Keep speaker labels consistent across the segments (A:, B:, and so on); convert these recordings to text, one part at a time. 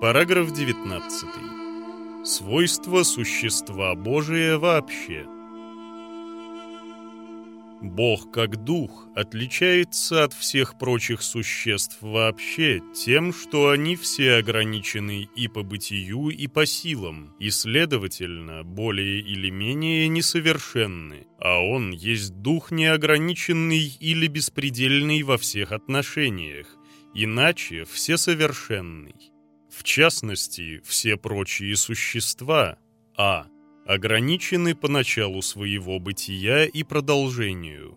A: Параграф 19. Свойства существа Божия вообще. Бог как дух отличается от всех прочих существ вообще тем, что они все ограничены и по бытию, и по силам, и, следовательно, более или менее несовершенны, а он есть дух неограниченный или беспредельный во всех отношениях, иначе всесовершенный. В частности, все прочие существа а. ограничены по началу своего бытия и продолжению.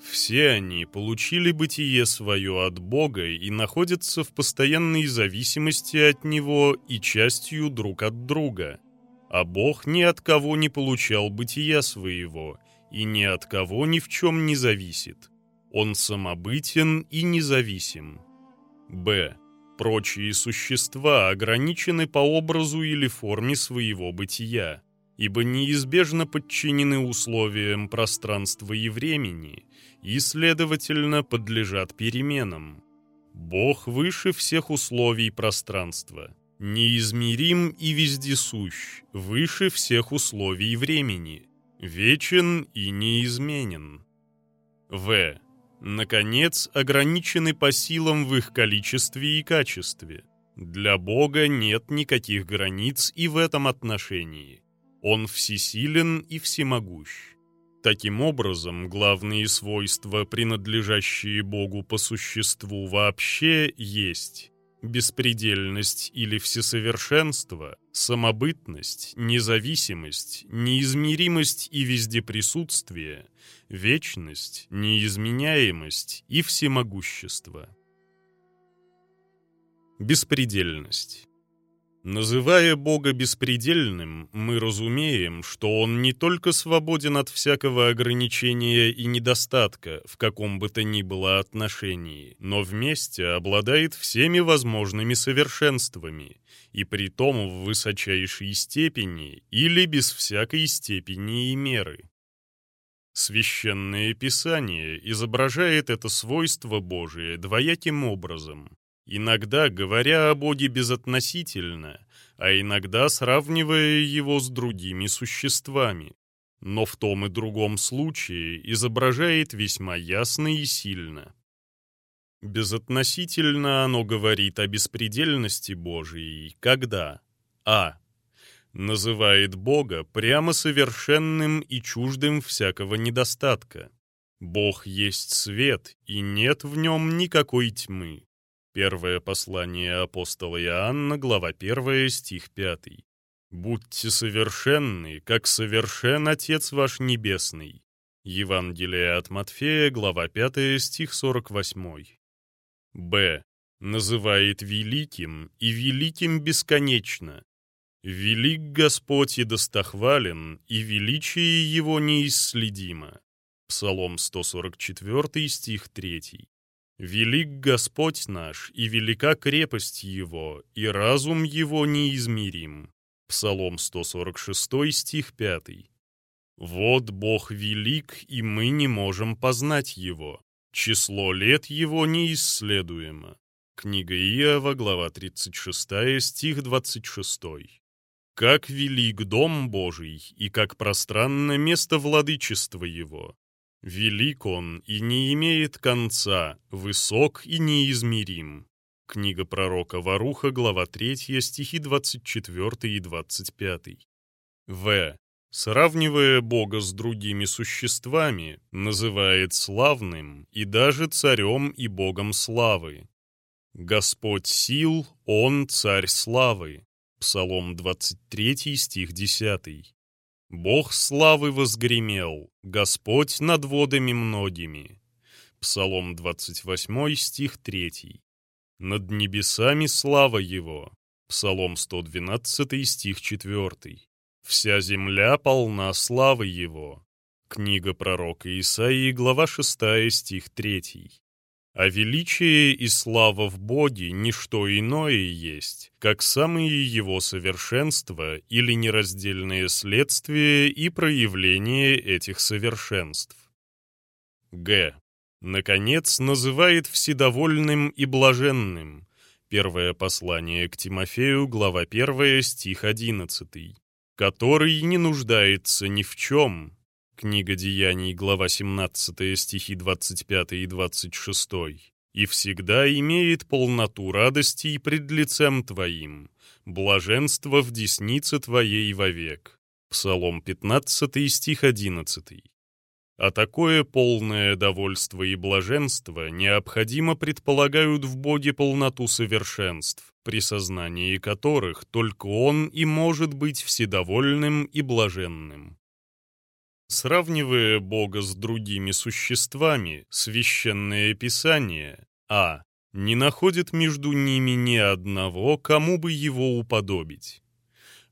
A: Все они получили бытие свое от Бога и находятся в постоянной зависимости от Него и частью друг от друга. А Бог ни от кого не получал бытия своего и ни от кого ни в чем не зависит. Он самобытен и независим. Б. Прочие существа ограничены по образу или форме своего бытия, ибо неизбежно подчинены условиям пространства и времени и, следовательно, подлежат переменам. Бог выше всех условий пространства, неизмерим и вездесущ, выше всех условий времени, вечен и неизменен. В наконец, ограничены по силам в их количестве и качестве. Для Бога нет никаких границ и в этом отношении. Он всесилен и всемогущ. Таким образом, главные свойства, принадлежащие Богу по существу вообще, есть беспредельность или всесовершенство, самобытность, независимость, неизмеримость и вездеприсутствие, вечность, неизменяемость и всемогущество. Беспредельность Называя Бога беспредельным, мы разумеем, что Он не только свободен от всякого ограничения и недостатка в каком бы то ни было отношении, но вместе обладает всеми возможными совершенствами, и при том в высочайшей степени или без всякой степени и меры. Священное Писание изображает это свойство Божие двояким образом иногда говоря о Боге безотносительно, а иногда сравнивая его с другими существами, но в том и другом случае изображает весьма ясно и сильно. Безотносительно оно говорит о беспредельности Божией, когда а. называет Бога прямо совершенным и чуждым всякого недостатка. Бог есть свет, и нет в нем никакой тьмы. Первое послание апостола Иоанна, глава 1, стих 5. «Будьте совершенны, как совершен Отец ваш Небесный». Евангелие от Матфея, глава 5, стих 48. Б. Называет великим и великим бесконечно. Велик Господь и достохвален, и величие Его неисследимо. Псалом 144, стих 3. Велик Господь наш, и велика крепость Его, и разум Его неизмерим. Псалом 146, стих 5. Вот Бог велик, и мы не можем познать Его. Число лет Его неисследуемо. Книга Иова, глава 36, стих 26. Как велик дом Божий, и как пространно место владычества Его. Велик он и не имеет конца, высок и неизмерим. Книга пророка Варуха, глава 3, стихи 24 и 25. В. Сравнивая Бога с другими существами, называет славным и даже царем и Богом славы. Господь сил, Он царь славы. Псалом 23, стих 10. Бог славы возгремел, Господь над водами многими. Псалом 28, стих 3. Над небесами слава Его. Псалом 112, стих 4. Вся земля полна славы Его. Книга пророка Исаии, глава 6, стих 3. А величие и слава в Боге – ничто иное есть, как самые его совершенства или нераздельные следствия и проявления этих совершенств. Г. Наконец, называет вседовольным и блаженным, Первое послание к Тимофею, глава 1, стих 11. «Который не нуждается ни в чем». Книга Деяний, глава 17, стихи 25 и 26. «И всегда имеет полноту радости пред лицем Твоим, блаженство в деснице Твоей вовек». Псалом 15, стих 11. А такое полное довольство и блаженство необходимо предполагают в Боге полноту совершенств, при сознании которых только Он и может быть вседовольным и блаженным. Сравнивая Бога с другими существами, священное Писание а. не находит между ними ни одного, кому бы его уподобить.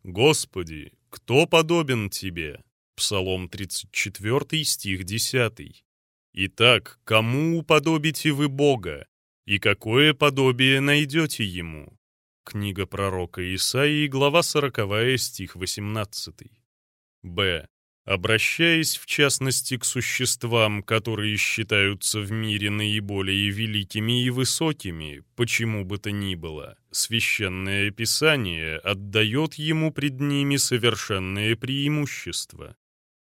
A: «Господи, кто подобен Тебе?» Псалом 34, стих 10. «Итак, кому уподобите вы Бога, и какое подобие найдете Ему?» Книга пророка Исаии, глава 40, стих 18. Б. Обращаясь, в частности, к существам, которые считаются в мире наиболее великими и высокими, почему бы то ни было, Священное Писание отдает ему пред ними совершенное преимущество.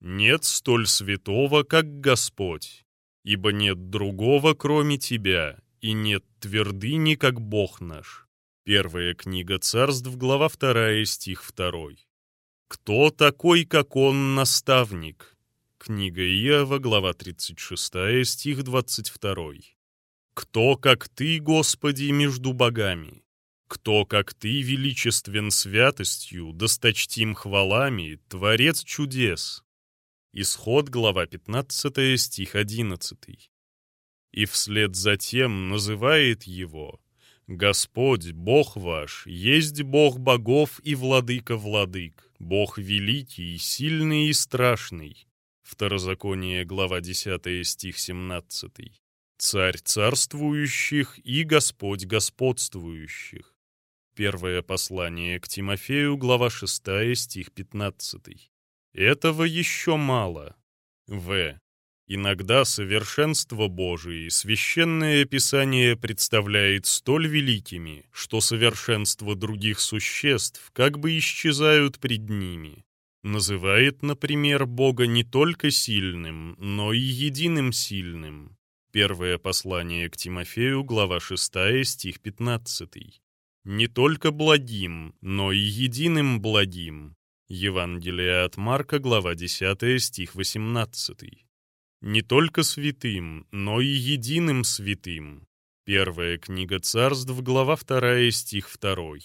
A: Нет столь святого, как Господь, ибо нет другого, кроме Тебя, и нет твердыни, как Бог наш». Первая книга царств, глава 2, стих 2. «Кто такой, как он, наставник?» Книга Иова, глава 36, стих 22. «Кто, как Ты, Господи, между богами? Кто, как Ты, величествен святостью, досточтим хвалами, Творец чудес?» Исход, глава 15, стих 11. И вслед за тем называет его «Господь, Бог ваш, есть Бог богов и владыка владык, Бог великий, сильный и страшный». Второзаконие, глава 10, стих 17. «Царь царствующих и Господь господствующих». Первое послание к Тимофею, глава 6, стих 15. Этого еще мало. В. Иногда совершенство Божие Священное Писание представляет столь великими, что совершенство других существ как бы исчезают пред ними. Называет, например, Бога не только сильным, но и единым сильным. Первое послание к Тимофею, глава 6, стих 15. Не только благим, но и единым благим, Евангелие от Марка, глава 10, стих 18. «Не только святым, но и единым святым». Первая книга царств, глава 2, стих 2.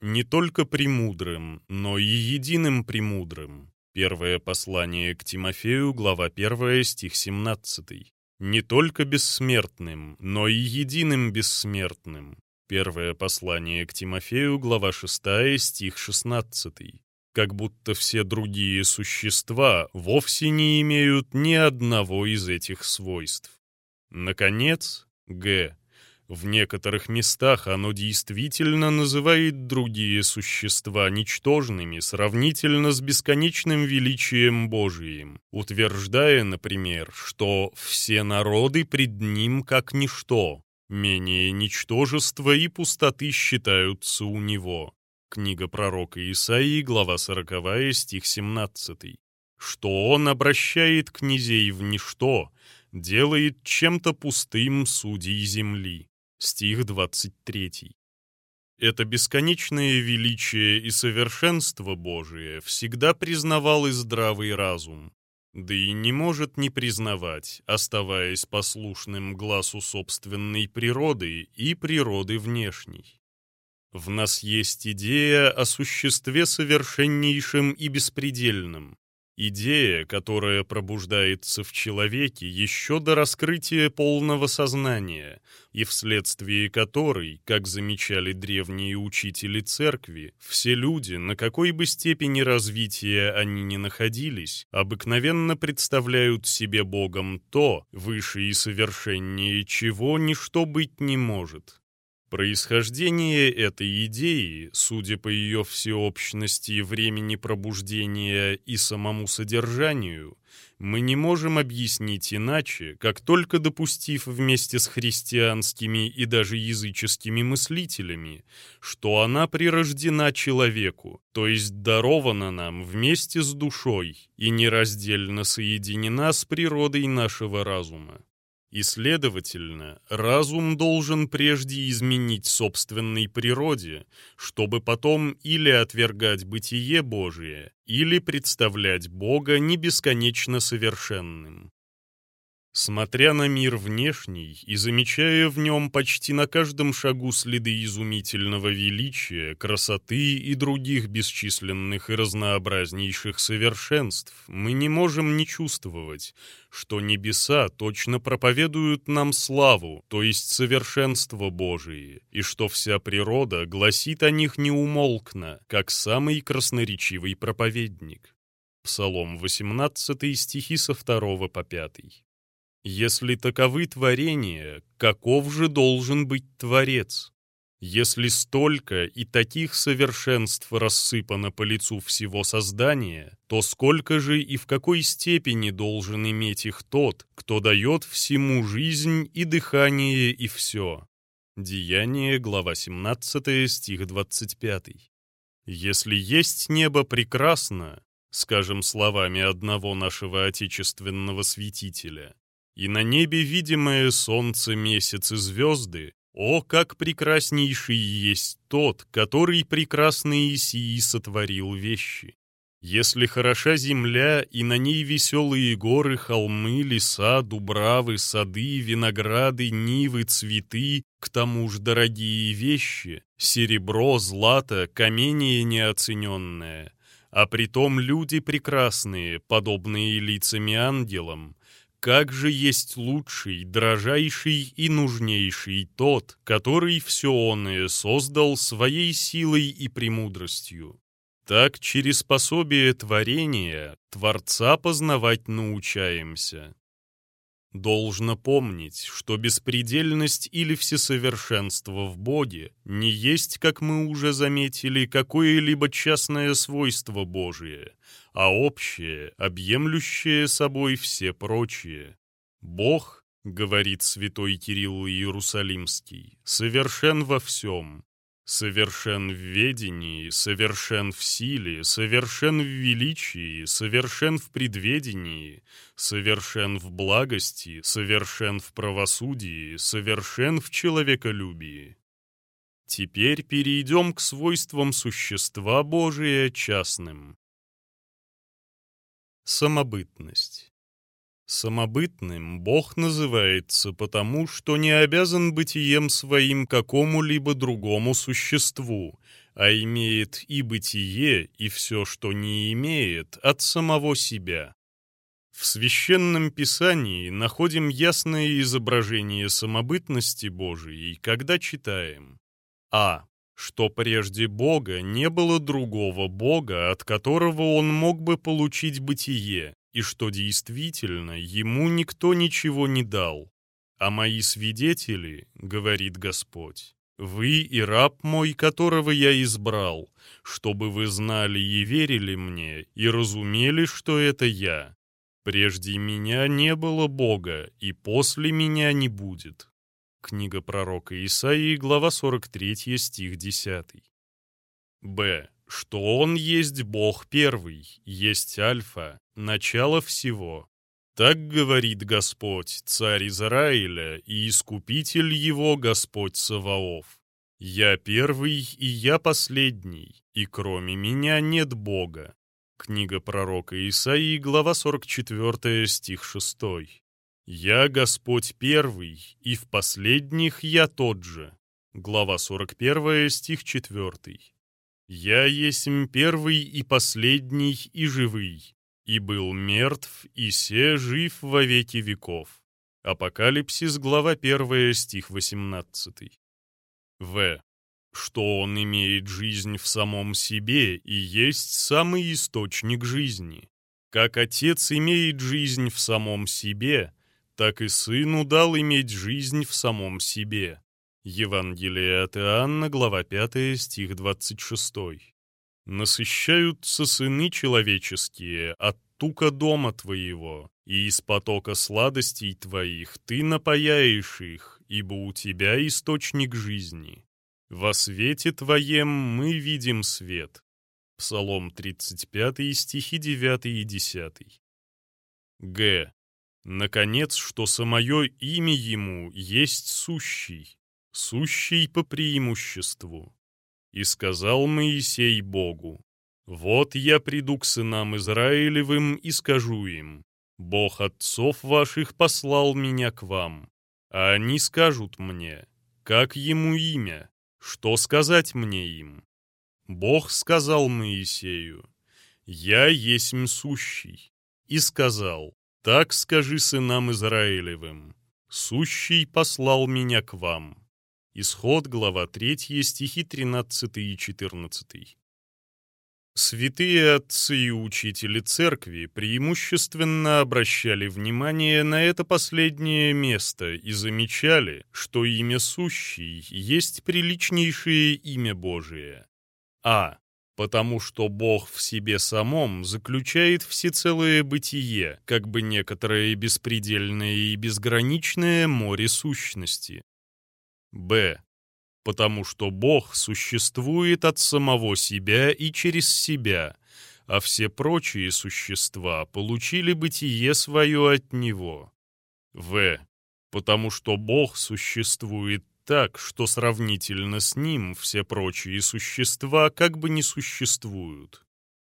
A: «Не только премудрым, но и единым премудрым». Первое послание к Тимофею, глава 1, стих 17. «Не только бессмертным, но и единым бессмертным». Первое послание к Тимофею, глава 6, стих 16 как будто все другие существа вовсе не имеют ни одного из этих свойств. Наконец, Г. В некоторых местах оно действительно называет другие существа ничтожными сравнительно с бесконечным величием Божиим, утверждая, например, что все народы пред ним как ничто, менее ничтожества и пустоты считаются у него. Книга пророка Исаии, глава 40, стих 17. «Что он обращает князей в ничто, делает чем-то пустым судей земли». Стих 23. Это бесконечное величие и совершенство Божие всегда признавал и здравый разум, да и не может не признавать, оставаясь послушным глазу собственной природы и природы внешней. В нас есть идея о существе совершеннейшем и беспредельном. Идея, которая пробуждается в человеке еще до раскрытия полного сознания, и вследствие которой, как замечали древние учители церкви, все люди, на какой бы степени развития они ни находились, обыкновенно представляют себе Богом то, выше и совершеннее чего ничто быть не может. Происхождение этой идеи, судя по ее всеобщности времени пробуждения и самому содержанию, мы не можем объяснить иначе, как только допустив вместе с христианскими и даже языческими мыслителями, что она прирождена человеку, то есть дарована нам вместе с душой и нераздельно соединена с природой нашего разума. И, следовательно, разум должен прежде изменить собственной природе, чтобы потом или отвергать бытие Божие, или представлять Бога не бесконечно совершенным. Смотря на мир внешний и замечая в нем почти на каждом шагу следы изумительного величия, красоты и других бесчисленных и разнообразнейших совершенств, мы не можем не чувствовать, что небеса точно проповедуют нам славу, то есть совершенство Божие, и что вся природа гласит о них неумолкно, как самый красноречивый проповедник. Псалом 18 стихи со 2 по 5. Если таковы творения, каков же должен быть Творец? Если столько и таких совершенств рассыпано по лицу всего создания, то сколько же и в какой степени должен иметь их тот, кто дает всему жизнь и дыхание и все? Деяние, глава 17, стих 25. Если есть небо прекрасно, скажем словами одного нашего отечественного святителя, и на небе видимое солнце, месяц и звезды, о, как прекраснейший есть тот, который прекрасные сии сотворил вещи! Если хороша земля, и на ней веселые горы, холмы, леса, дубравы, сады, винограды, нивы, цветы, к тому ж дорогие вещи, серебро, злато, камение неоцененное, а притом люди прекрасные, подобные лицами ангелам, как же есть лучший, дрожайший и нужнейший тот, который все оное создал своей силой и премудростью. Так через пособие творения Творца познавать научаемся. Должно помнить, что беспредельность или всесовершенство в Боге не есть, как мы уже заметили, какое-либо частное свойство Божие, а общее, объемлющее собой все прочие. Бог, говорит святой Кирилл Иерусалимский, совершен во всем, совершен в ведении, совершен в силе, совершен в величии, совершен в предведении, совершен в благости, совершен в правосудии, совершен в человеколюбии. Теперь перейдем к свойствам существа Божия частным. Самобытность. Самобытным Бог называется потому, что не обязан бытием своим какому-либо другому существу, а имеет и бытие, и все, что не имеет, от самого себя. В Священном Писании находим ясное изображение самобытности Божией, когда читаем А что прежде Бога не было другого Бога, от которого он мог бы получить бытие, и что действительно ему никто ничего не дал. А мои свидетели, говорит Господь, вы и раб мой, которого я избрал, чтобы вы знали и верили мне, и разумели, что это я. Прежде меня не было Бога, и после меня не будет. Книга пророка Исаии, глава 43, стих 10. Б. Что Он есть Бог первый, есть Альфа, начало всего. Так говорит Господь, царь Израиля, и искупитель его Господь Саваоф. Я первый и я последний, и кроме меня нет Бога. Книга пророка Исаии, глава 44, стих 6. «Я Господь первый, и в последних я тот же». Глава 41, стих 4. «Я есмь первый и последний и живый, и был мертв, и се жив во веки веков». Апокалипсис, глава 1, стих 18. В. Что он имеет жизнь в самом себе и есть самый источник жизни. Как Отец имеет жизнь в самом себе, так и Сыну дал иметь жизнь в самом себе». Евангелие от Иоанна, глава 5, стих 26. «Насыщаются сыны человеческие от тука дома твоего, и из потока сладостей твоих ты напаяешь их, ибо у тебя источник жизни. Во свете твоем мы видим свет». Псалом 35, стихи 9 и 10. Г. Наконец, что самое имя ему есть сущий, сущий по преимуществу. И сказал Моисей Богу, «Вот я приду к сынам Израилевым и скажу им, Бог отцов ваших послал меня к вам, а они скажут мне, как ему имя, что сказать мне им?» Бог сказал Моисею, «Я есмь сущий», и сказал, «Так скажи сынам Израилевым, сущий послал меня к вам». Исход, глава 3, стихи 13 и 14. Святые отцы и учители церкви преимущественно обращали внимание на это последнее место и замечали, что имя Сущий есть приличнейшее имя Божие. А потому что Бог в себе самом заключает всецелое бытие, как бы некоторое беспредельное и безграничное море сущности. Б. Потому что Бог существует от самого себя и через себя, а все прочие существа получили бытие свое от Него. В. Потому что Бог существует так, что сравнительно с ним все прочие существа как бы не существуют.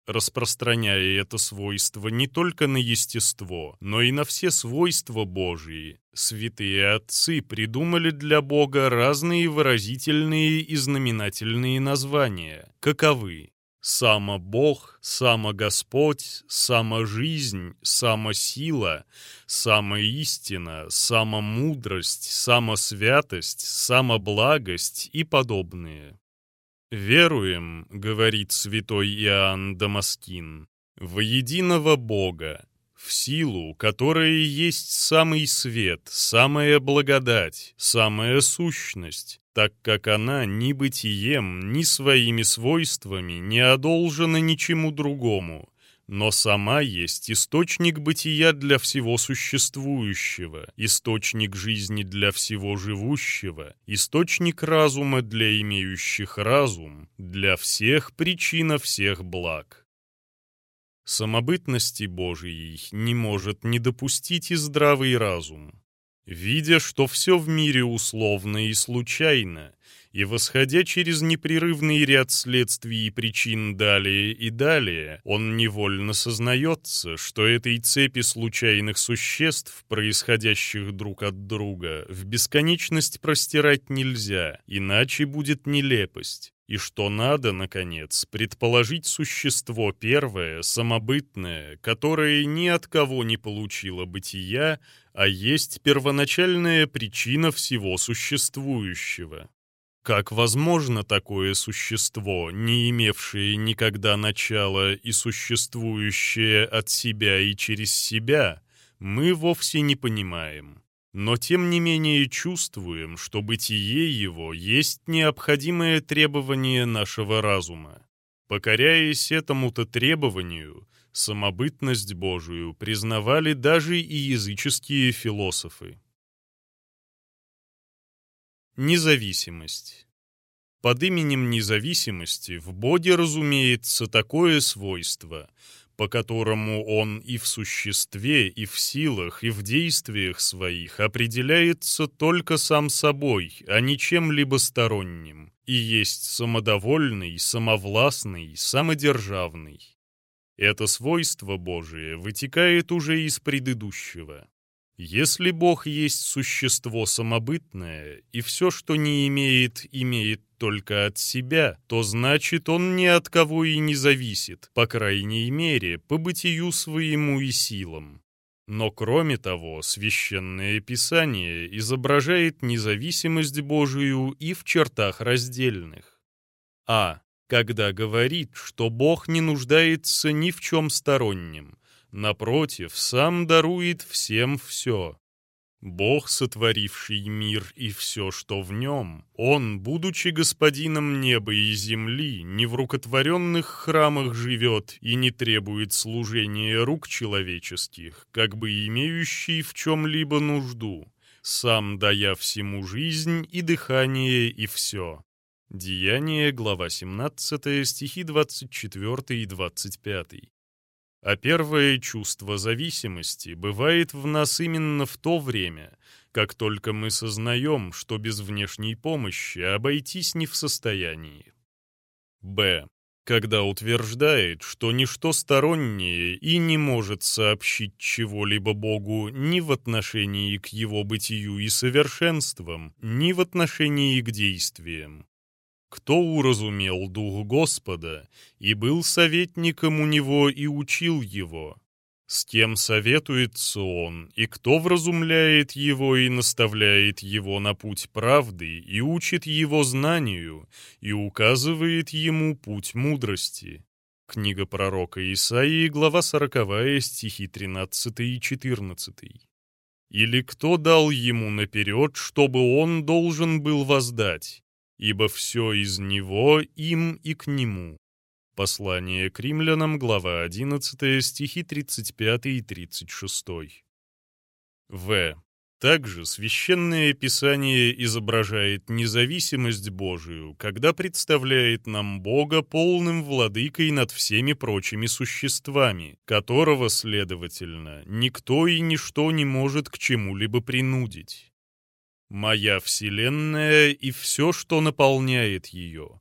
A: Распространяя это свойство не только на естество, но и на все свойства Божии, святые отцы придумали для Бога разные выразительные и знаменательные названия, каковы Само Бог, само Господь, сама жизнь, сама сила, сама истина, сама мудрость, сама святость, сама благость и подобные. «Веруем, — говорит святой Иоанн Дамаскин, — в единого Бога, в силу, которая есть самый свет, самая благодать, самая сущность, так как она ни бытием, ни своими свойствами не одолжена ничему другому, но сама есть источник бытия для всего существующего, источник жизни для всего живущего, источник разума для имеющих разум, для всех причина всех благ. Самобытности Божией не может не допустить и здравый разум. Видя, что все в мире условно и случайно, и восходя через непрерывный ряд следствий и причин далее и далее, он невольно сознается, что этой цепи случайных существ, происходящих друг от друга, в бесконечность простирать нельзя, иначе будет нелепость и что надо, наконец, предположить существо первое, самобытное, которое ни от кого не получило бытия, а есть первоначальная причина всего существующего. Как возможно такое существо, не имевшее никогда начала и существующее от себя и через себя, мы вовсе не понимаем но тем не менее чувствуем, что бытие его есть необходимое требование нашего разума. Покоряясь этому-то требованию, самобытность Божию признавали даже и языческие философы. Независимость под именем независимости в Боге разумеется такое свойство, по которому он и в существе, и в силах, и в действиях своих определяется только сам собой, а не чем-либо сторонним, и есть самодовольный, самовластный, самодержавный. Это свойство Божие вытекает уже из предыдущего. Если Бог есть существо самобытное, и все, что не имеет, имеет только от себя, то значит он ни от кого и не зависит, по крайней мере, по бытию своему и силам. Но кроме того, Священное Писание изображает независимость Божию и в чертах раздельных. А. Когда говорит, что Бог не нуждается ни в чем стороннем, напротив, сам дарует всем все. Бог, сотворивший мир и все, что в нем, Он, будучи господином неба и земли, не в рукотворенных храмах живет и не требует служения рук человеческих, как бы имеющий в чем-либо нужду, сам дая всему жизнь и дыхание и все. Деяние, глава 17, стихи 24 и 25. А первое чувство зависимости бывает в нас именно в то время, как только мы сознаем, что без внешней помощи обойтись не в состоянии. Б. Когда утверждает, что ничто стороннее и не может сообщить чего-либо Богу ни в отношении к его бытию и совершенствам, ни в отношении к действиям, кто уразумел Дух Господа и был советником у него и учил его? С кем советуется он, и кто вразумляет его и наставляет его на путь правды, и учит его знанию, и указывает ему путь мудрости? Книга пророка Исаии, глава 40, стихи 13 и 14. Или кто дал ему наперед, чтобы он должен был воздать? Ибо все из него, им и к нему». Послание к римлянам, глава 11, стихи 35 и 36. В. Также Священное Писание изображает независимость Божию, когда представляет нам Бога полным владыкой над всеми прочими существами, которого, следовательно, никто и ничто не может к чему-либо принудить. «Моя вселенная и все, что наполняет ее».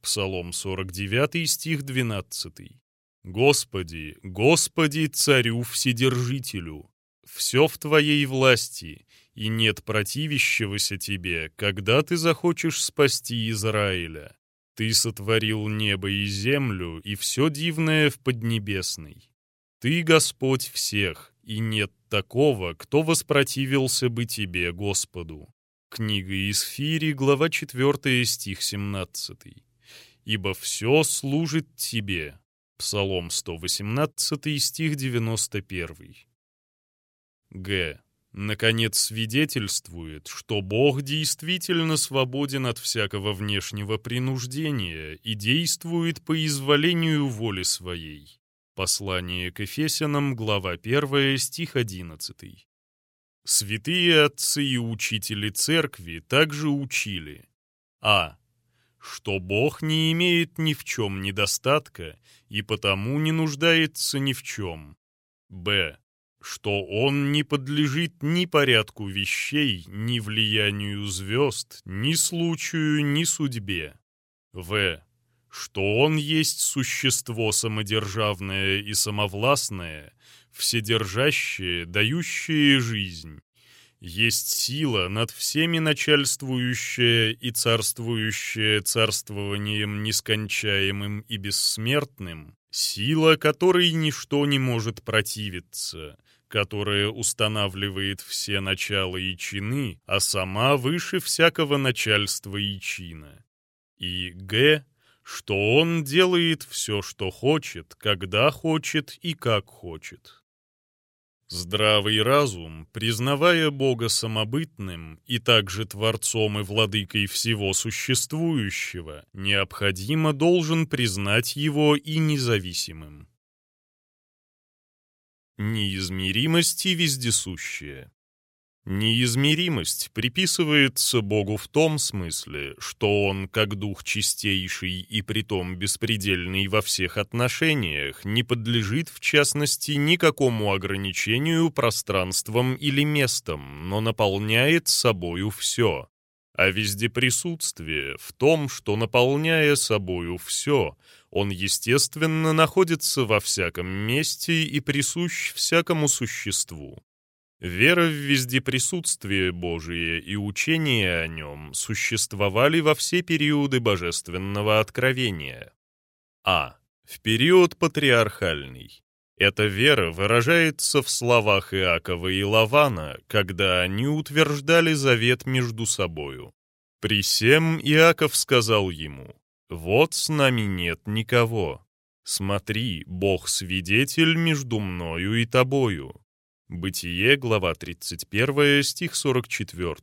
A: Псалом 49, стих 12. «Господи, Господи, Царю Вседержителю, все в Твоей власти, и нет противящегося Тебе, когда Ты захочешь спасти Израиля. Ты сотворил небо и землю, и все дивное в Поднебесной. Ты Господь всех, и нет такого, кто воспротивился бы тебе, Господу. Книга Исфири, глава 4, стих 17. «Ибо все служит тебе». Псалом 118, стих 91. Г. Наконец свидетельствует, что Бог действительно свободен от всякого внешнего принуждения и действует по изволению воли своей. Послание к Ефесянам, глава 1, стих 11. Святые отцы и учители церкви также учили а. что Бог не имеет ни в чем недостатка и потому не нуждается ни в чем, б. что Он не подлежит ни порядку вещей, ни влиянию звезд, ни случаю, ни судьбе, в что он есть существо самодержавное и самовластное, вседержащее, дающее жизнь, есть сила над всеми начальствующая и царствующая царствованием нескончаемым и бессмертным, сила, которой ничто не может противиться, которая устанавливает все начала и чины, а сама выше всякого начальства и чина. И г что он делает все, что хочет, когда хочет и как хочет. Здравый разум, признавая Бога самобытным и также Творцом и Владыкой всего существующего, необходимо должен признать Его и независимым. Неизмеримость и вездесущее Неизмеримость приписывается Богу в том смысле, что Он, как Дух чистейший и притом беспредельный во всех отношениях, не подлежит, в частности, никакому ограничению пространством или местом, но наполняет собою все. А вездеприсутствие в том, что, наполняя собою все, Он, естественно, находится во всяком месте и присущ всякому существу. Вера в вездеприсутствие Божие и учение о нем существовали во все периоды божественного откровения. А. В период патриархальный. Эта вера выражается в словах Иакова и Лавана, когда они утверждали завет между собою. При сем Иаков сказал ему, «Вот с нами нет никого. Смотри, Бог свидетель между мною и тобою. Бытие, глава 31, стих 44.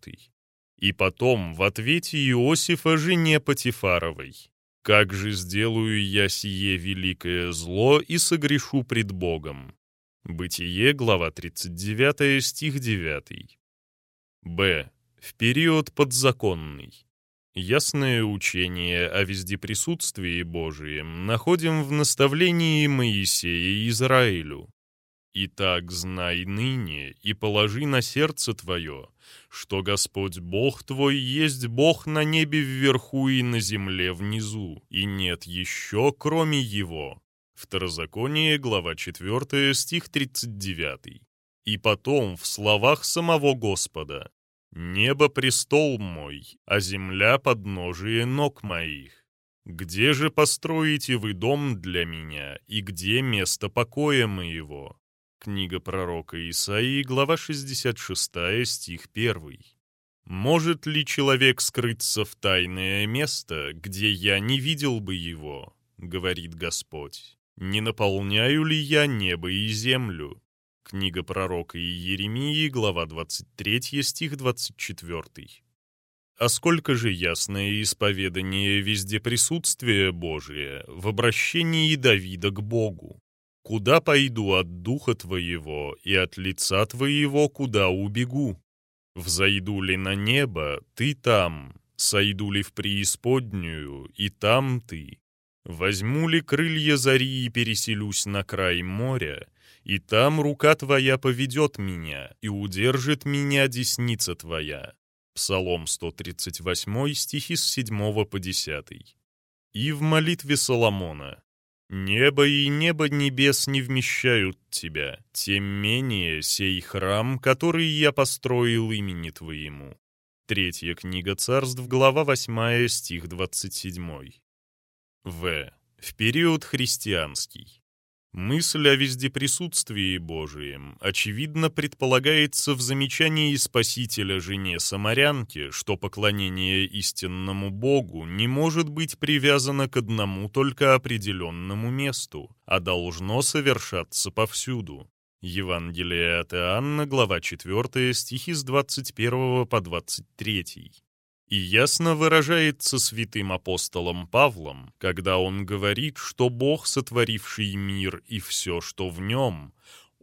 A: И потом в ответе Иосифа жене Патифаровой. «Как же сделаю я сие великое зло и согрешу пред Богом?» Бытие, глава 39, стих 9. Б. В период подзаконный. Ясное учение о вездеприсутствии Божием находим в наставлении Моисея Израилю. «Итак, знай ныне и положи на сердце твое, что Господь Бог твой есть Бог на небе вверху и на земле внизу, и нет еще, кроме Его». Второзаконие, глава 4, стих 39. И потом в словах самого Господа «Небо — престол мой, а земля — подножие ног моих». Где же построите вы дом для меня, и где место покоя моего? Книга пророка Исаии, глава 66, стих 1. «Может ли человек скрыться в тайное место, где я не видел бы его?» — говорит Господь. «Не наполняю ли я небо и землю?» Книга пророка Иеремии, глава 23, стих 24. А сколько же ясное исповедание везде присутствия Божия в обращении Давида к Богу. Куда пойду от духа твоего, и от лица твоего куда убегу? Взойду ли на небо, ты там, сойду ли в преисподнюю, и там ты. Возьму ли крылья зари и переселюсь на край моря, и там рука твоя поведет меня, и удержит меня десница твоя. Псалом 138, стихи с 7 по 10. И в молитве Соломона Небо и небо небес не вмещают тебя, тем менее сей храм, который я построил имени твоему». Третья книга царств, глава 8, стих 27. В. В период христианский. Мысль о вездеприсутствии Божием, очевидно, предполагается в замечании Спасителя жене Самарянки, что поклонение истинному Богу не может быть привязано к одному только определенному месту, а должно совершаться повсюду. Евангелие от Иоанна, глава 4, стихи с 21 по 23 и ясно выражается святым апостолом Павлом, когда он говорит, что Бог, сотворивший мир и все, что в нем,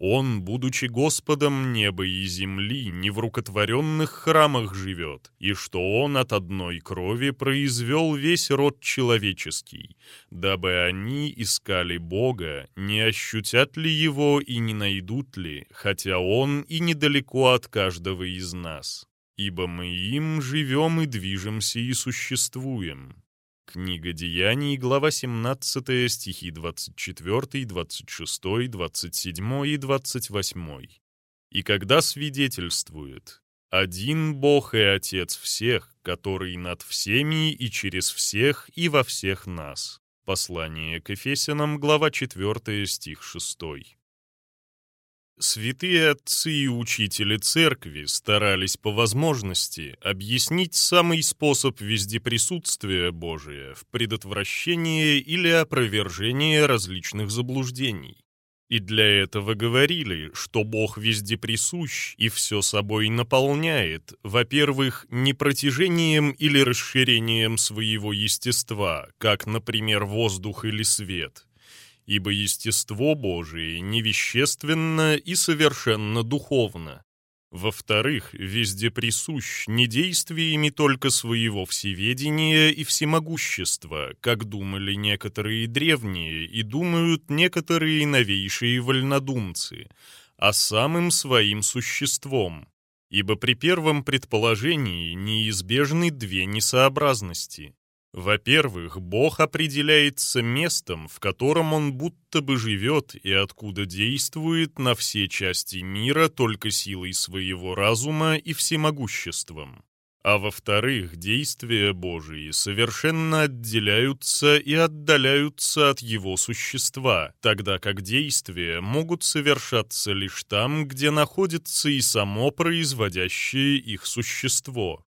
A: он, будучи Господом неба и земли, не в рукотворенных храмах живет, и что Он от одной крови произвел весь род человеческий, дабы они искали Бога, не ощутят ли Его и не найдут ли, хотя Он и недалеко от каждого из нас ибо мы им живем и движемся и существуем». Книга Деяний, глава 17, стихи 24, 26, 27 и 28. «И когда свидетельствует, один Бог и Отец всех, который над всеми и через всех и во всех нас». Послание к Ефесянам, глава 4, стих 6. Святые отцы и учители церкви старались по возможности объяснить самый способ вездеприсутствия Божия в предотвращении или опровержении различных заблуждений. И для этого говорили, что Бог везде присущ и все собой наполняет, во-первых, не протяжением или расширением своего естества, как, например, воздух или свет, ибо естество Божие невещественно и совершенно духовно. Во-вторых, везде присущ не действиями только своего всеведения и всемогущества, как думали некоторые древние и думают некоторые новейшие вольнодумцы, а самым своим существом, ибо при первом предположении неизбежны две несообразности. Во-первых, Бог определяется местом, в котором Он будто бы живет и откуда действует на все части мира только силой своего разума и всемогуществом. А во-вторых, действия Божии совершенно отделяются и отдаляются от Его существа, тогда как действия могут совершаться лишь там, где находится и само производящее их существо.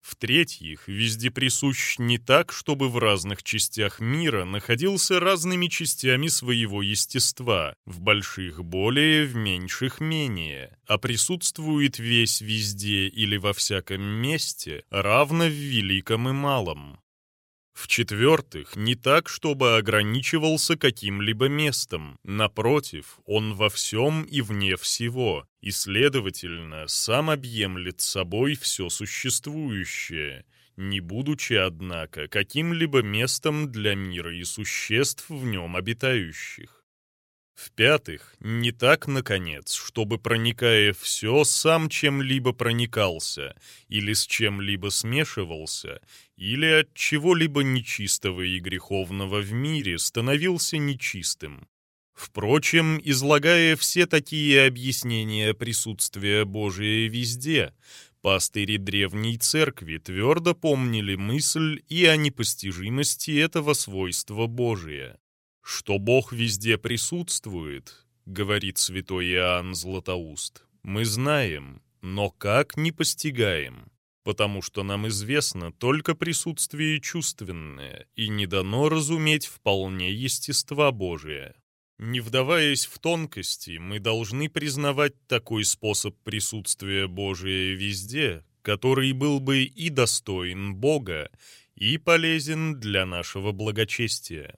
A: В-третьих, везде присущ не так, чтобы в разных частях мира находился разными частями своего естества, в больших более, в меньших менее, а присутствует весь везде или во всяком месте, равно в великом и малом. В-четвертых, не так, чтобы ограничивался каким-либо местом. Напротив, он во всем и вне всего, и, следовательно, сам объемлет собой все существующее, не будучи, однако, каким-либо местом для мира и существ в нем обитающих. В-пятых, не так, наконец, чтобы, проникая все, сам чем-либо проникался, или с чем-либо смешивался, или от чего-либо нечистого и греховного в мире становился нечистым. Впрочем, излагая все такие объяснения присутствия Божия везде, пастыри древней церкви твердо помнили мысль и о непостижимости этого свойства Божия. «Что Бог везде присутствует», — говорит святой Иоанн Златоуст, — «мы знаем, но как не постигаем, потому что нам известно только присутствие чувственное, и не дано разуметь вполне естества Божия». Не вдаваясь в тонкости, мы должны признавать такой способ присутствия Божия везде, который был бы и достоин Бога, и полезен для нашего благочестия.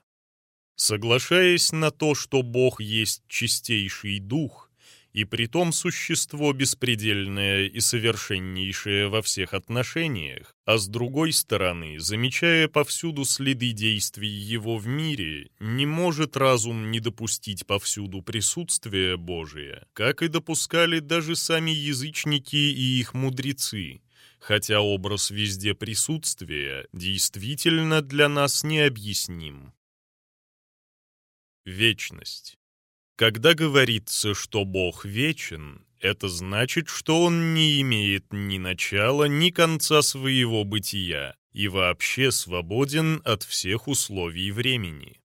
A: Соглашаясь на то, что Бог есть чистейший дух, и притом существо беспредельное и совершеннейшее во всех отношениях, а с другой стороны, замечая повсюду следы действий его в мире, не может разум не допустить повсюду присутствия Божия, как и допускали даже сами язычники и их мудрецы, хотя образ везде присутствия действительно для нас необъясним. Вечность. Когда говорится, что Бог вечен, это значит, что Он не имеет ни начала, ни конца своего бытия и вообще свободен от всех условий времени.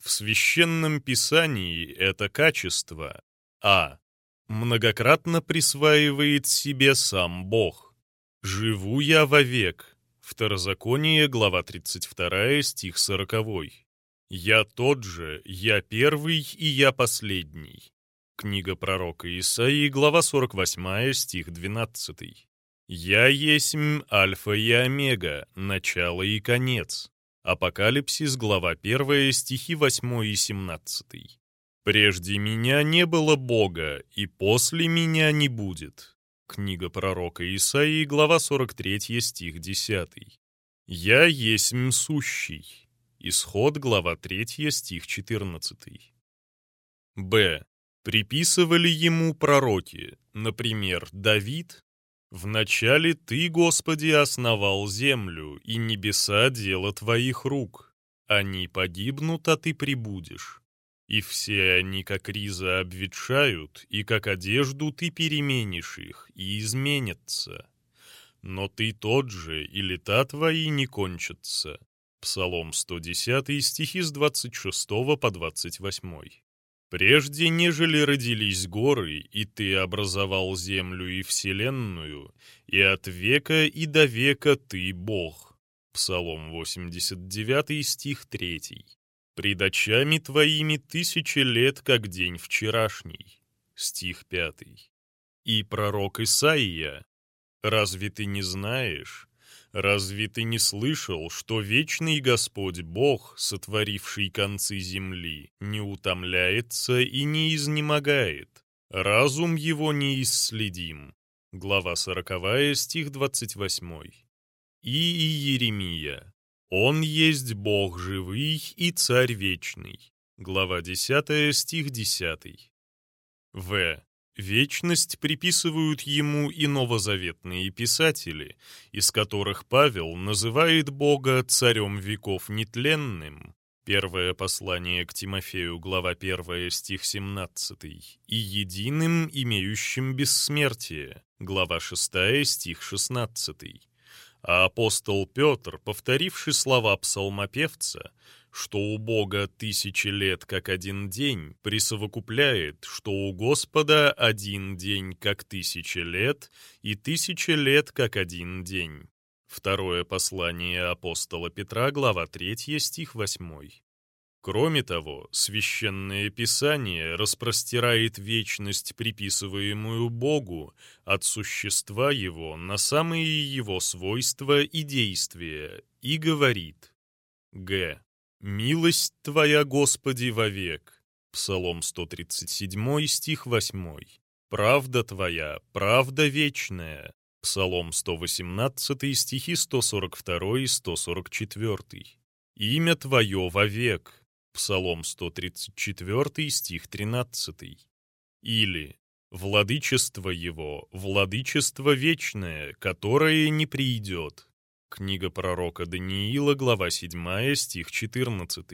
A: В Священном Писании это качество а. многократно присваивает себе сам Бог. «Живу я вовек» Второзаконие, глава 32, стих 40. «Я тот же, я первый и я последний». Книга пророка Исаии, глава 48, стих 12. «Я есмь Альфа и Омега, начало и конец». Апокалипсис, глава 1, стихи 8 и 17. «Прежде меня не было Бога, и после меня не будет». Книга пророка Исаии, глава 43, стих 10. «Я есмь сущий». Исход, глава 3, стих 14. Б. Приписывали ему пророки, например, Давид «Вначале Ты, Господи, основал землю, и небеса — дело Твоих рук. Они погибнут, а Ты прибудешь. И все они, как риза, обветшают, и как одежду Ты переменишь их, и изменятся. Но Ты тот же, и лета Твои не кончатся. Псалом 110, стихи с 26 по 28. «Прежде, нежели родились горы, и ты образовал землю и вселенную, и от века и до века ты Бог». Псалом 89, стих 3. «Пред очами твоими тысячи лет, как день вчерашний». Стих 5. И пророк Исаия. «Разве ты не знаешь?» Разве ты не слышал, что вечный Господь Бог, сотворивший концы земли, не утомляется и не изнемогает? Разум его неисследим. Глава 40, стих 28. И Иеремия. Он есть Бог живый и Царь вечный. Глава 10, стих 10. В. Вечность приписывают ему и новозаветные писатели, из которых Павел называет Бога царем веков нетленным, первое послание к Тимофею, глава 1, стих 17, и единым, имеющим бессмертие, глава 6, стих 16. А апостол Петр, повторивший слова псалмопевца, что у Бога тысячи лет как один день, присовокупляет, что у Господа один день как тысяча лет и тысяча лет как один день. Второе послание апостола Петра, глава 3, стих 8. Кроме того, Священное Писание распростирает вечность, приписываемую Богу, от существа Его на самые Его свойства и действия, и говорит Г. «Милость Твоя, Господи, вовек». Псалом 137, стих 8. «Правда Твоя, правда вечная». Псалом 118, стихи 142 и 144. «Имя Твое вовек». Псалом 134, стих 13. Или «Владычество его, владычество вечное, которое не придет». Книга пророка Даниила, глава 7, стих 14.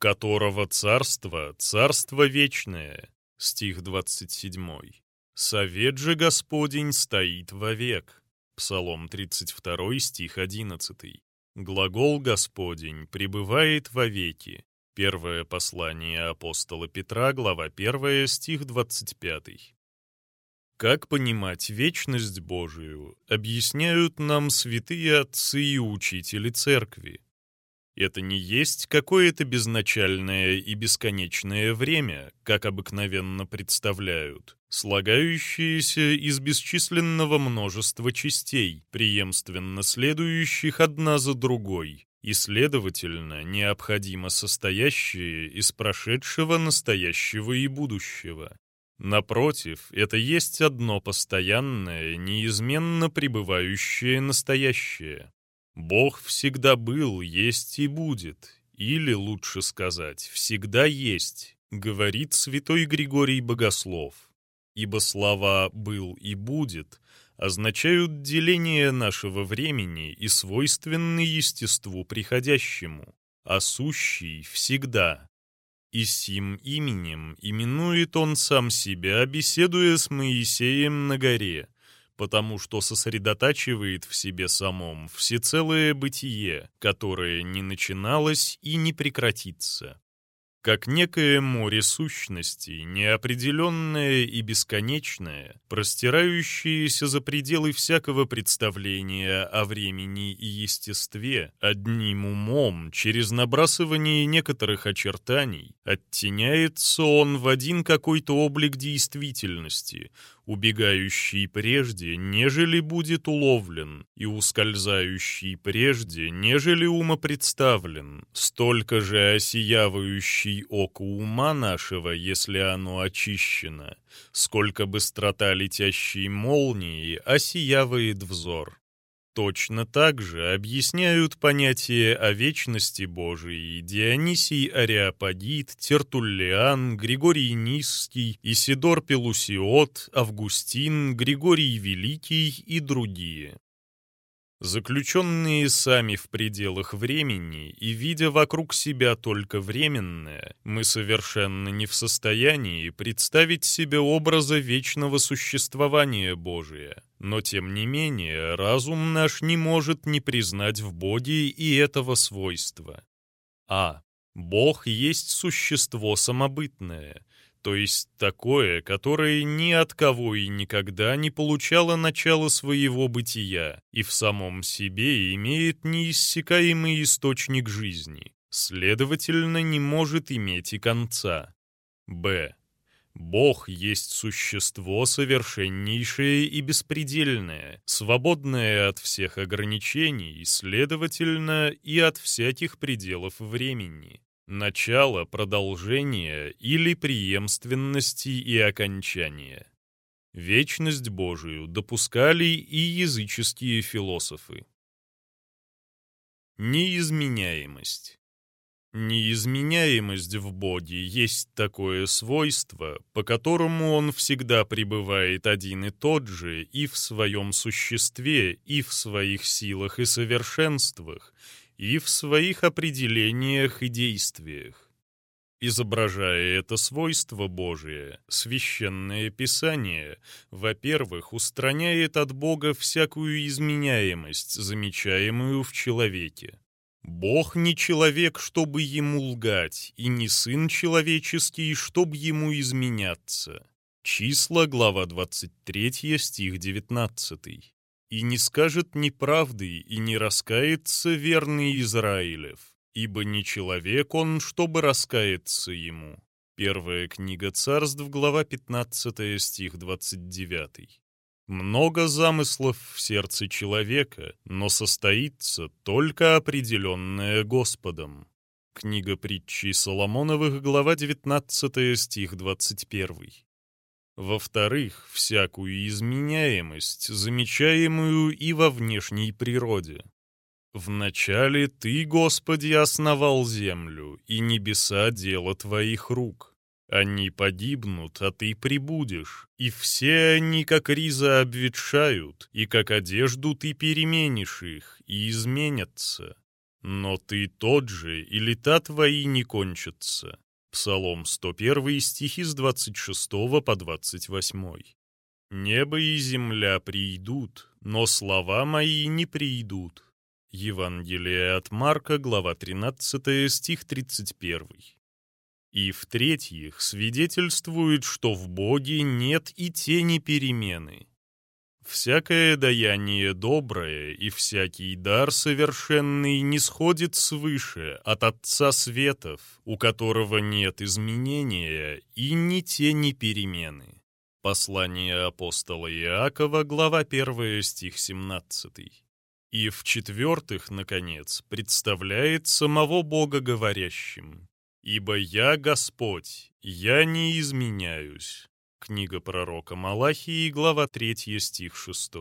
A: «Которого царство, царство вечное». Стих 27. «Совет же Господень стоит вовек». Псалом 32, стих 11. Глагол Господень пребывает вовеки. Первое послание апостола Петра, глава 1, стих 25. Как понимать вечность Божию, объясняют нам святые отцы и учители церкви. Это не есть какое-то безначальное и бесконечное время, как обыкновенно представляют, слагающееся из бесчисленного множества частей, преемственно следующих одна за другой, и, следовательно, необходимо состоящее из прошедшего, настоящего и будущего. Напротив, это есть одно постоянное, неизменно пребывающее настоящее. Бог всегда был, есть и будет, или, лучше сказать, всегда есть, говорит святой Григорий Богослов. Ибо слова «был» и «будет» означают деление нашего времени и свойственны естеству приходящему, а сущий всегда. И сим именем. Именует он сам себя, беседуя с Моисеем на горе, потому что сосредотачивает в себе самом всецелое бытие, которое не начиналось и не прекратится как некое море сущностей, неопределенное и бесконечное, простирающееся за пределы всякого представления о времени и естестве, одним умом, через набрасывание некоторых очертаний, оттеняется он в один какой-то облик действительности, убегающий прежде, нежели будет уловлен, и ускользающий прежде, нежели умопредставлен, столько же осиявающий око ума нашего, если оно очищено, сколько быстрота летящей молнии осиявает взор. Точно так же объясняют понятие о вечности Божией Дионисий Ариапагит, Тертуллиан, Григорий Низкий, Исидор Пелусиот, Августин, Григорий Великий и другие. Заключенные сами в пределах времени и видя вокруг себя только временное, мы совершенно не в состоянии представить себе образа вечного существования Божия. Но тем не менее, разум наш не может не признать в Боге и этого свойства. А. Бог есть существо самобытное, то есть такое, которое ни от кого и никогда не получало начала своего бытия и в самом себе имеет неиссякаемый источник жизни, следовательно, не может иметь и конца. Б. Бог есть существо совершеннейшее и беспредельное, свободное от всех ограничений, следовательно, и от всяких пределов времени начало, продолжение или преемственности и окончания. Вечность Божию допускали и языческие философы. Неизменяемость. Неизменяемость в Боге есть такое свойство, по которому Он всегда пребывает один и тот же и в своем существе, и в своих силах и совершенствах, и в своих определениях и действиях. Изображая это свойство Божие, Священное Писание, во-первых, устраняет от Бога всякую изменяемость, замечаемую в человеке. Бог не человек, чтобы ему лгать, и не сын человеческий, чтобы ему изменяться. Числа, глава 23, стих 19. И не скажет неправды, и не раскается верный Израилев, ибо не человек он, чтобы раскаяться ему». Первая книга царств, глава 15, стих 29. Много замыслов в сердце человека, но состоится только определенное Господом. Книга притчи Соломоновых, глава 19, стих 21. Во-вторых, всякую изменяемость, замечаемую и во внешней природе. «Вначале Ты, Господи, основал землю, и небеса — дело Твоих рук. Они погибнут, а Ты прибудешь, и все они, как риза, обветшают, и как одежду Ты переменишь их, и изменятся. Но Ты тот же, и лета Твои не кончатся». Псалом 101, стихи с 26 по 28. «Небо и земля придут, но слова мои не придут». Евангелие от Марка, глава 13, стих 31. И в-третьих, свидетельствует, что в Боге нет и тени перемены. Всякое даяние доброе и всякий дар совершенный не сходит свыше от Отца Светов, у которого нет изменения и ни тени перемены. Послание апостола Иакова, глава 1, стих 17 и, в-четвертых, наконец, представляет самого Бога говорящим. «Ибо я Господь, я не изменяюсь». Книга пророка Малахии, глава 3, стих 6.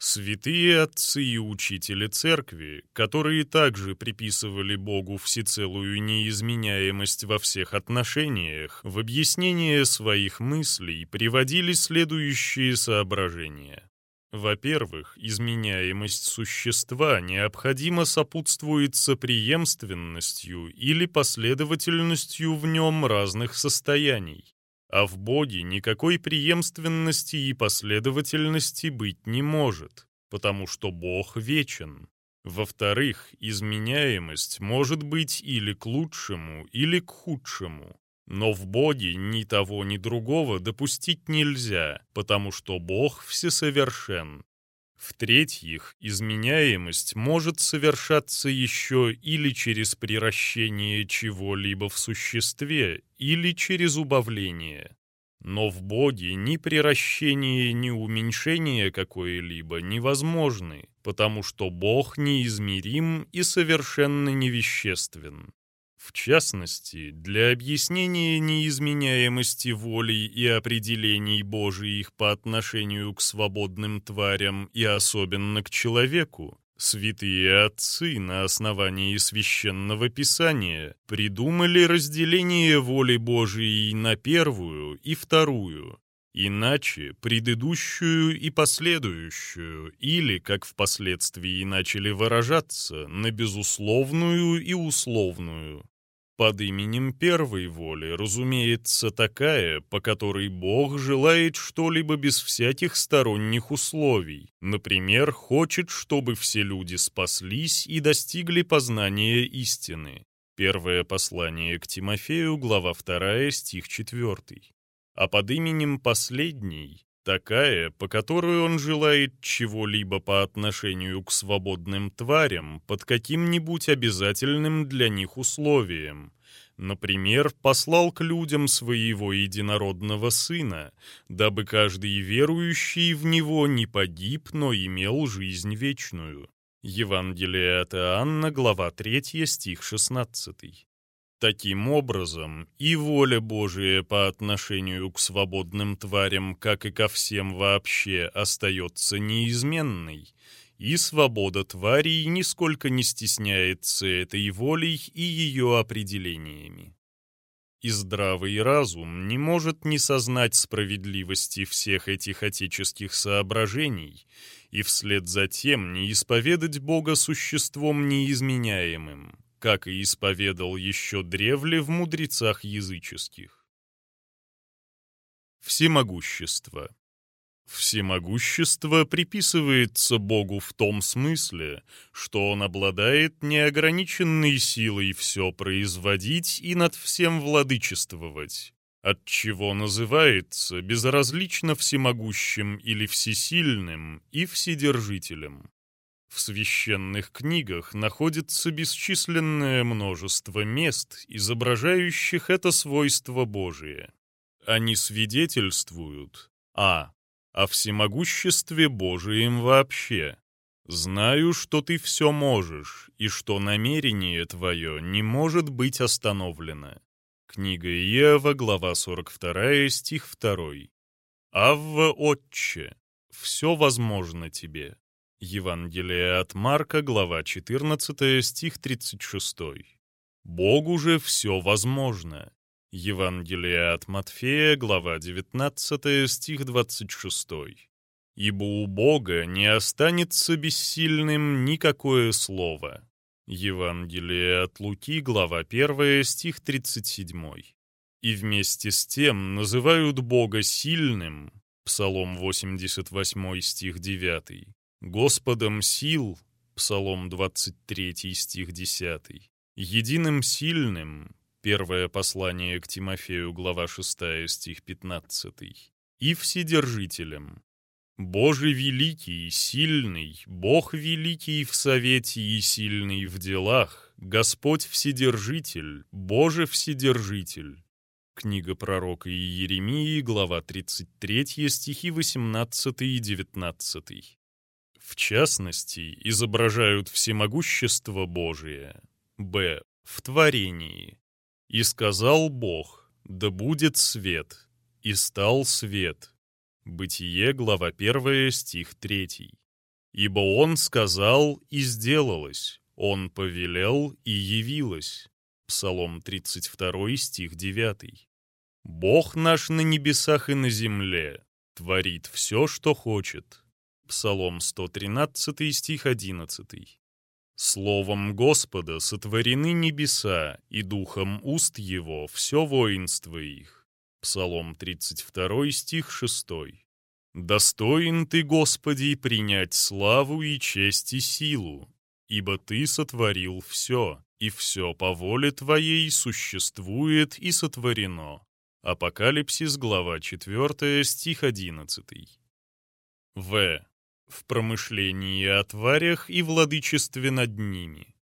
A: Святые отцы и учители церкви, которые также приписывали Богу всецелую неизменяемость во всех отношениях, в объяснение своих мыслей приводили следующие соображения. Во-первых, изменяемость существа необходимо сопутствуется преемственностью или последовательностью в нем разных состояний, а в Боге никакой преемственности и последовательности быть не может, потому что Бог вечен. Во-вторых, изменяемость может быть или к лучшему, или к худшему, но в Боге ни того, ни другого допустить нельзя, потому что Бог всесовершен. В-третьих, изменяемость может совершаться еще или через приращение чего-либо в существе, или через убавление. Но в Боге ни приращение, ни уменьшение какое-либо невозможны, потому что Бог неизмерим и совершенно невеществен. В частности, для объяснения неизменяемости воли и определений Божиих по отношению к свободным тварям и особенно к человеку, святые отцы на основании священного писания придумали разделение воли Божией на первую и вторую, Иначе предыдущую и последующую, или, как впоследствии начали выражаться, на безусловную и условную. Под именем первой воли, разумеется, такая, по которой Бог желает что-либо без всяких сторонних условий. Например, хочет, чтобы все люди спаслись и достигли познания истины. Первое послание к Тимофею, глава 2, стих 4. А под именем последней такая, по которой он желает чего-либо по отношению к свободным тварям под каким-нибудь обязательным для них условием. Например, послал к людям своего единородного сына, дабы каждый верующий в него не погиб, но имел жизнь вечную. Евангелие от Иоанна, глава 3, стих 16. Таким образом, и воля Божия по отношению к свободным тварям, как и ко всем вообще, остается неизменной, и свобода тварей нисколько не стесняется этой волей и ее определениями. И здравый разум не может не сознать справедливости всех этих отеческих соображений и вслед за тем не исповедать Бога существом неизменяемым, как и исповедал еще древле в мудрецах языческих. Всемогущество. Всемогущество приписывается Богу в том смысле, что Он обладает неограниченной силой все производить и над всем владычествовать, отчего называется безразлично всемогущим или всесильным и вседержителем. В священных книгах находится бесчисленное множество мест, изображающих это свойство Божие. Они свидетельствуют а. о всемогуществе Божием вообще. Знаю, что ты все можешь, и что намерение твое не может быть остановлено. Книга Иова, глава 42, стих 2. «Авва, Отче, все возможно тебе». Евангелие от Марка, глава 14, стих 36. «Богу же все возможно». Евангелие от Матфея, глава 19, стих 26. «Ибо у Бога не останется бессильным никакое слово». Евангелие от Луки, глава 1, стих 37. «И вместе с тем называют Бога сильным» Псалом 88, стих 9, Господом сил, Псалом 23, стих 10, единым сильным, первое послание к Тимофею, глава 6, стих 15, и вседержителем. Боже великий, сильный, Бог великий в совете и сильный в делах, Господь вседержитель, Боже вседержитель. Книга пророка Иеремии, глава 33, стихи 18 и 19 в частности, изображают всемогущество Божие. Б. В творении. «И сказал Бог, да будет свет, и стал свет». Бытие, глава 1, стих 3. «Ибо Он сказал, и сделалось, Он повелел, и явилось». Псалом 32, стих 9. «Бог наш на небесах и на земле творит все, что хочет, Псалом 113, стих 11. «Словом Господа сотворены небеса, и духом уст Его все воинство их». Псалом 32, стих 6. «Достоин Ты, Господи, принять славу и честь и силу, ибо Ты сотворил все, и все по воле Твоей существует и сотворено». Апокалипсис, глава 4, стих 11. В в промышлении о тварях и владычестве над ними.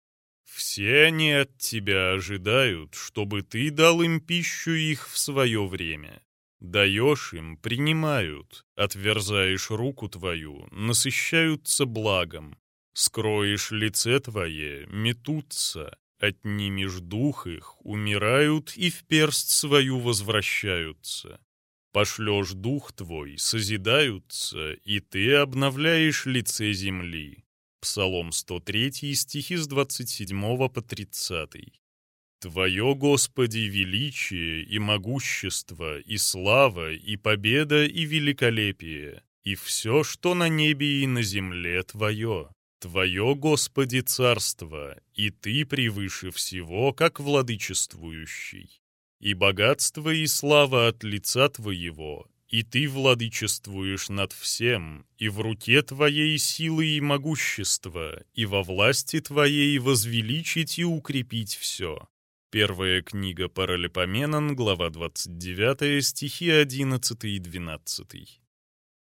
A: Все они от тебя ожидают, чтобы ты дал им пищу их в свое время. Даешь им, принимают, отверзаешь руку твою, насыщаются благом. Скроешь лице твое, метутся, отнимешь дух их, умирают и в персть свою возвращаются. Пошлешь дух твой, созидаются, и ты обновляешь лице земли. Псалом 103, стихи с 27 по 30. Твое, Господи, величие и могущество, и слава, и победа, и великолепие, и все, что на небе и на земле Твое. Твое, Господи, царство, и Ты превыше всего, как владычествующий и богатство и слава от лица Твоего, и Ты владычествуешь над всем, и в руке Твоей силы и могущество, и во власти Твоей возвеличить и укрепить все». Первая книга Паралипоменон, глава 29, стихи 11 и 12.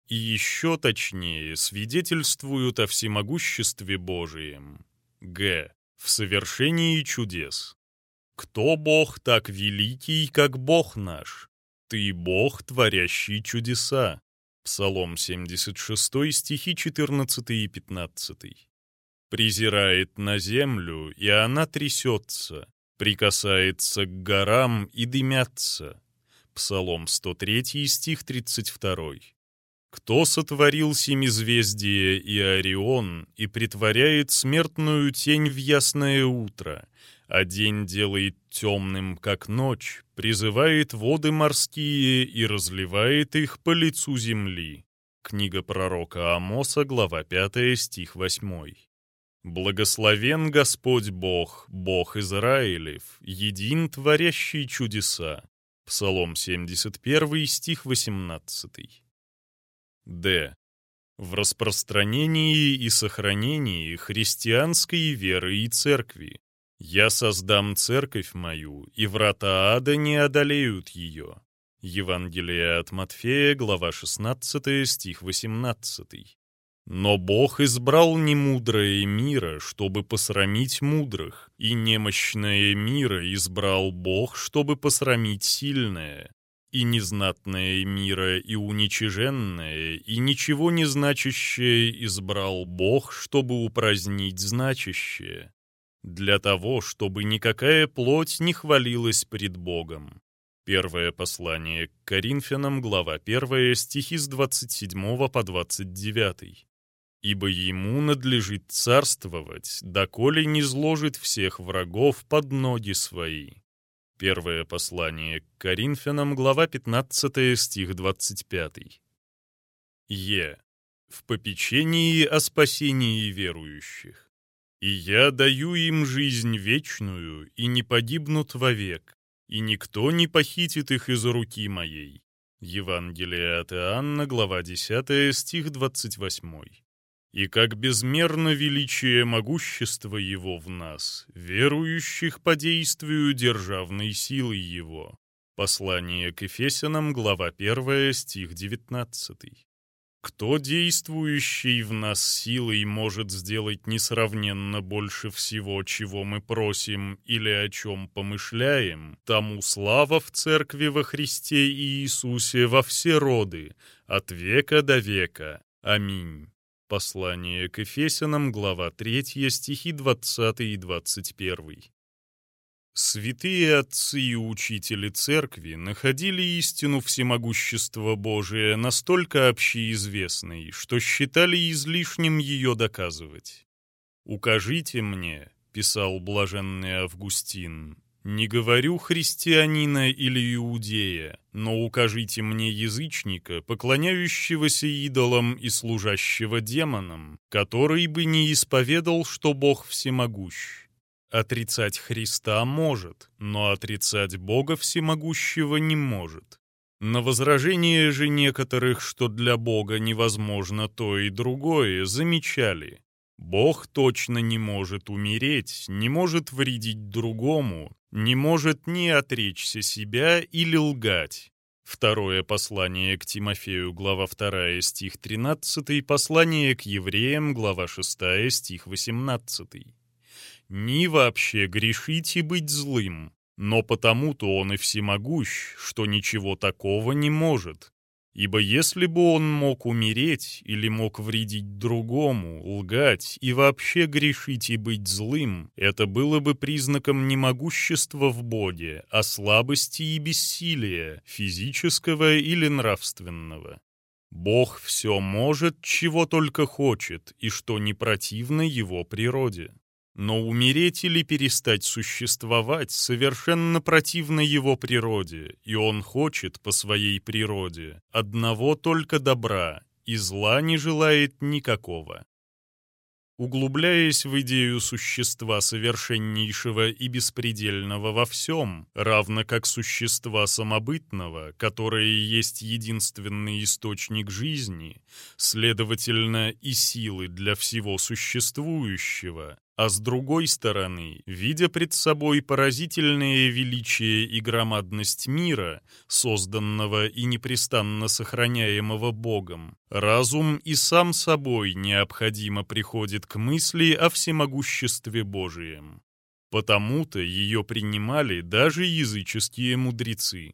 A: И еще точнее свидетельствуют о всемогуществе Божием. Г. В совершении чудес. Кто Бог так великий, как Бог наш? Ты Бог, творящий чудеса. Псалом 76, стихи 14 и 15. Презирает на землю, и она трясется, прикасается к горам и дымятся. Псалом 103, стих 32. Кто сотворил семизвездие и Орион и притворяет смертную тень в ясное утро, а день делает темным, как ночь, призывает воды морские и разливает их по лицу земли. Книга пророка Амоса, глава 5, стих 8. «Благословен Господь Бог, Бог Израилев, един творящий чудеса». Псалом 71, стих 18. Д. В распространении и сохранении христианской веры и церкви. «Я создам церковь мою, и врата ада не одолеют ее». Евангелие от Матфея, глава 16, стих 18. Но Бог избрал немудрое мира, чтобы посрамить мудрых, и немощное мира избрал Бог, чтобы посрамить сильное, и незнатное мира, и уничиженное, и ничего не значащее избрал Бог, чтобы упразднить значащее, для того, чтобы никакая плоть не хвалилась пред Богом. Первое послание к Коринфянам, глава 1, стихи с 27 по 29. «Ибо ему надлежит царствовать, доколе не зложит всех врагов под ноги свои». Первое послание к Коринфянам, глава 15, стих 25. Е. В попечении о спасении верующих. «И я даю им жизнь вечную, и не погибнут вовек, и никто не похитит их из руки моей». Евангелие от Иоанна, глава 10, стих 28. «И как безмерно величие могущества Его в нас, верующих по действию державной силы Его». Послание к Ефесянам, глава 1, стих 19. Кто действующий в нас силой может сделать несравненно больше всего, чего мы просим или о чем помышляем, тому слава в Церкви во Христе и Иисусе во все роды, от века до века. Аминь. Послание к Ефесянам, глава 3, стихи 20 и 21. Святые отцы и учители церкви находили истину всемогущества Божия настолько общеизвестной, что считали излишним ее доказывать. «Укажите мне», — писал блаженный Августин, «не говорю христианина или иудея, но укажите мне язычника, поклоняющегося идолам и служащего демонам, который бы не исповедал, что Бог всемогущ». Отрицать Христа может, но отрицать Бога Всемогущего не может. На возражение же некоторых, что для Бога невозможно то и другое, замечали. Бог точно не может умереть, не может вредить другому, не может ни отречься себя или лгать. Второе послание к Тимофею, глава 2, стих 13, послание к евреям, глава 6, стих 18 ни вообще грешить и быть злым, но потому-то он и всемогущ, что ничего такого не может. Ибо если бы он мог умереть или мог вредить другому, лгать и вообще грешить и быть злым, это было бы признаком не могущества в Боге, а слабости и бессилия, физического или нравственного. Бог все может, чего только хочет, и что не противно его природе. Но умереть или перестать существовать совершенно противно его природе, и он хочет по своей природе одного только добра, и зла не желает никакого. Углубляясь в идею существа совершеннейшего и беспредельного во всем, равно как существа самобытного, которое есть единственный источник жизни, следовательно, и силы для всего существующего, а с другой стороны, видя пред собой поразительное величие и громадность мира, созданного и непрестанно сохраняемого Богом, разум и сам собой необходимо приходит к мысли о всемогуществе Божием. Потому-то ее принимали даже языческие мудрецы.